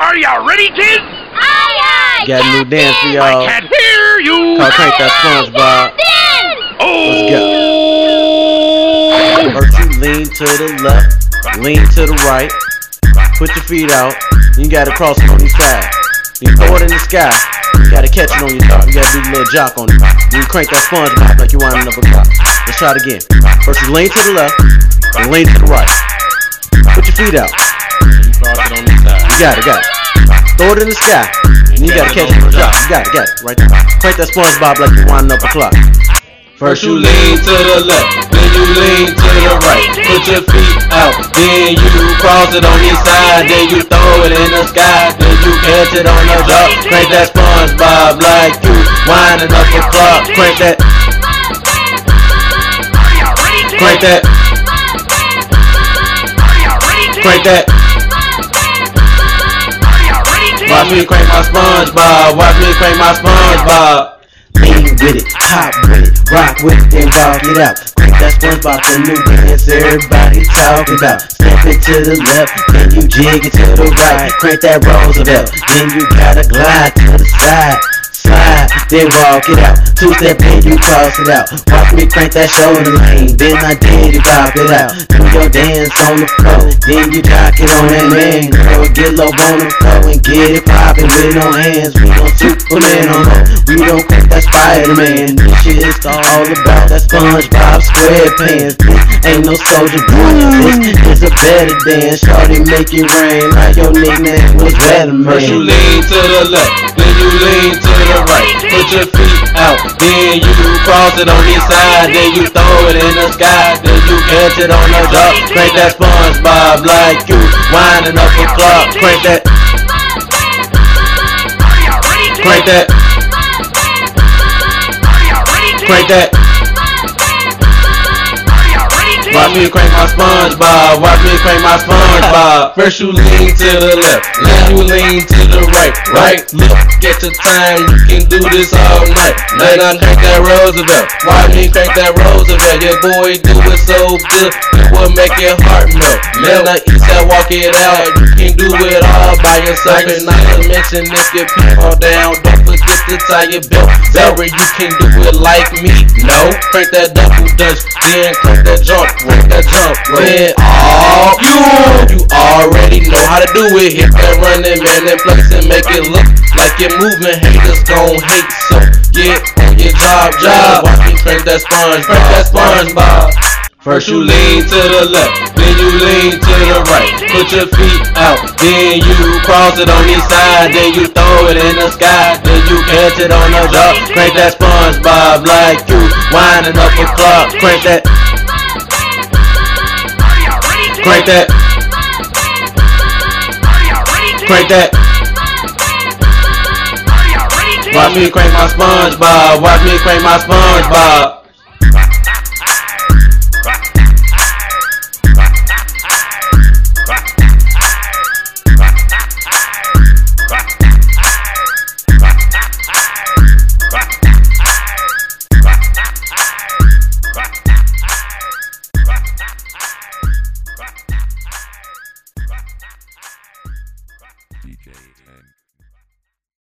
Are y'all ready, kids? Aye, aye, Got a new dance for y'all. I can't hear you. Called Crank That SpongeBob. Oh. First you lean to the left, lean to the right, put your feet out, you gotta cross it on each side. You throw it in the sky, you gotta catch it on your top, you gotta do a little jock on it. You crank that SpongeBob like you winding up a clock. Let's try it again. First you lean to the left, and lean to the right. Put your feet out. You got it, got it. Throw it in the sky, and you gotta catch it the drop. You got it, got it, right there. Crank that SpongeBob like you winding up a clock. First you lean to the left, then you lean to the right. Put your feet out, then you cross it on your side, then you throw it in the sky, then you catch it on the drop. Crank that SpongeBob like you winding up a clock. Crank that, crank that, crank that. Watch me crank my SpongeBob. Watch me crank my SpongeBob. Lean with it, hop with it, rock with it, then walk it out. Crank that SpongeBob, the new dance everybody talking about. Step it to the left, then you jig it to the right. Crank that Roosevelt, then you gotta glide to the side. Then walk it out. Two step, then you cross it out. Watch me crank that shoulder lane, then I did it, pop it out. Do your dance on the floor, then you jock it on that man. Girl, get low on the floor and get it poppin' with no hands. We don't Superman on no, we don't crank that Spider-Man. This shit is all about that SpongeBob SquarePants. This ain't no Soulja Boy, this is a better dance. Shorty make it rain like your nickname was Weatherman. First you lean to the left, then you lean to. Put your feet out, then you cross it on your side, then you throw it in the sky, then you catch it on the drop. Crank that SpongeBob like you winding up a clock. Crank that, crank that, crank that. Watch me crank my SpongeBob. Watch me crank my SpongeBob. First you lean to the left, then you lean to the right. Right, look, get your time. You can do this all night. Then I crank that Roosevelt. Watch me crank that Roosevelt. Your boy do it so good, it will make your heart melt. Then I east side walk it out. You can do it all by yourself. And not to mention if your pants fall down, don't forget to tie your belt. Zara, you can do it like me. No, crank that double dutch, then crank that jump, crank that jump. Then all you, you already know how to do it. Hit that running man in place and make it look like you're moving. Haters gon' hate, so get on your job, job. Watch me crank that sponge, crank that SpongeBob. First you lean to the left, then you lean to the right. Put your feet out, then you cross it on each side, then you throw it in the sky, then you catch it on the drop. Crank that SpongeBob like you winding up a clock. Crank that, crank that, crank that. Watch me crank my SpongeBob. Watch me crank my SpongeBob.